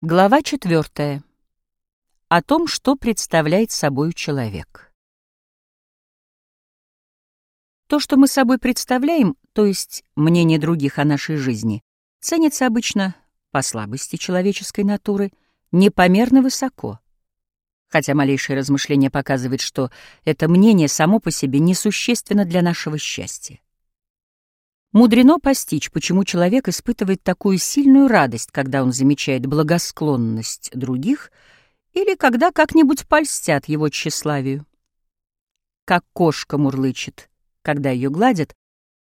Глава четвертая. О том, что представляет собой человек. То, что мы собой представляем, то есть мнение других о нашей жизни, ценится обычно по слабости человеческой натуры непомерно высоко. Хотя малейшее размышление показывает, что это мнение само по себе несущественно для нашего счастья. Мудрено постичь, почему человек испытывает такую сильную радость, когда он замечает благосклонность других или когда как-нибудь польстят его тщеславию. Как кошка мурлычет, когда ее гладят,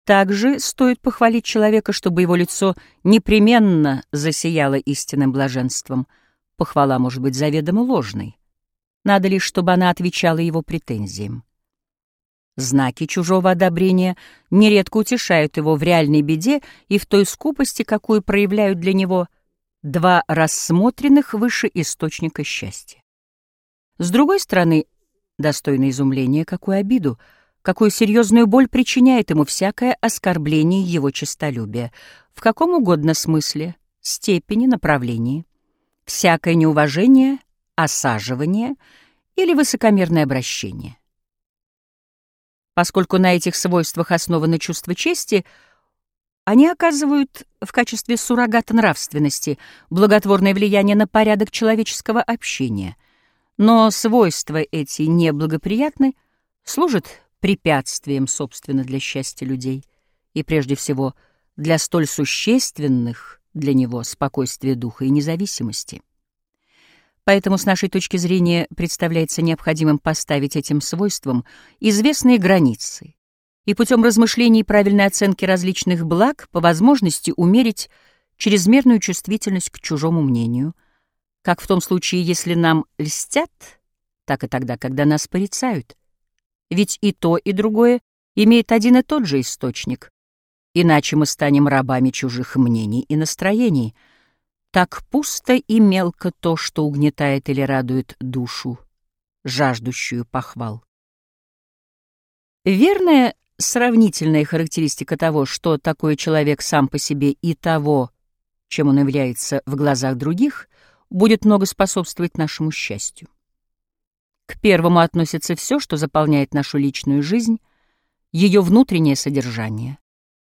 также стоит похвалить человека, чтобы его лицо непременно засияло истинным блаженством. Похвала может быть заведомо ложной. Надо лишь, чтобы она отвечала его претензиям. Знаки чужого одобрения нередко утешают его в реальной беде и в той скупости, какую проявляют для него два рассмотренных выше источника счастья. С другой стороны, достойно изумления, какую обиду, какую серьезную боль причиняет ему всякое оскорбление его честолюбия, в каком угодно смысле, степени, направлении, всякое неуважение, осаживание или высокомерное обращение. Поскольку на этих свойствах основано чувство чести, они оказывают в качестве суррогата нравственности благотворное влияние на порядок человеческого общения. Но свойства эти неблагоприятны, служат препятствием, собственно, для счастья людей и, прежде всего, для столь существенных для него спокойствия духа и независимости. Поэтому с нашей точки зрения представляется необходимым поставить этим свойствам известные границы и путем размышлений и правильной оценки различных благ по возможности умерить чрезмерную чувствительность к чужому мнению, как в том случае, если нам льстят, так и тогда, когда нас порицают. Ведь и то, и другое имеет один и тот же источник, иначе мы станем рабами чужих мнений и настроений — так пусто и мелко то, что угнетает или радует душу, жаждущую похвал. Верная сравнительная характеристика того, что такой человек сам по себе и того, чем он является в глазах других, будет много способствовать нашему счастью. К первому относится все, что заполняет нашу личную жизнь, ее внутреннее содержание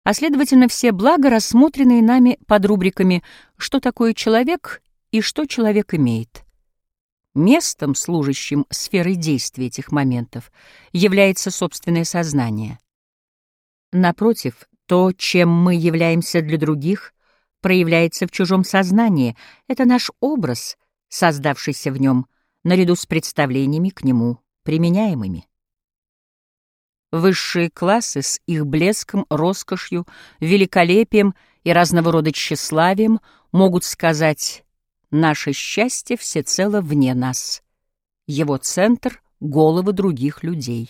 а следовательно все блага, рассмотренные нами под рубриками «Что такое человек» и «Что человек имеет». Местом, служащим сферой действия этих моментов, является собственное сознание. Напротив, то, чем мы являемся для других, проявляется в чужом сознании. Это наш образ, создавшийся в нем, наряду с представлениями к нему применяемыми. Высшие классы с их блеском, роскошью, великолепием и разного рода тщеславием могут сказать «наше счастье всецело вне нас». Его центр — головы других людей.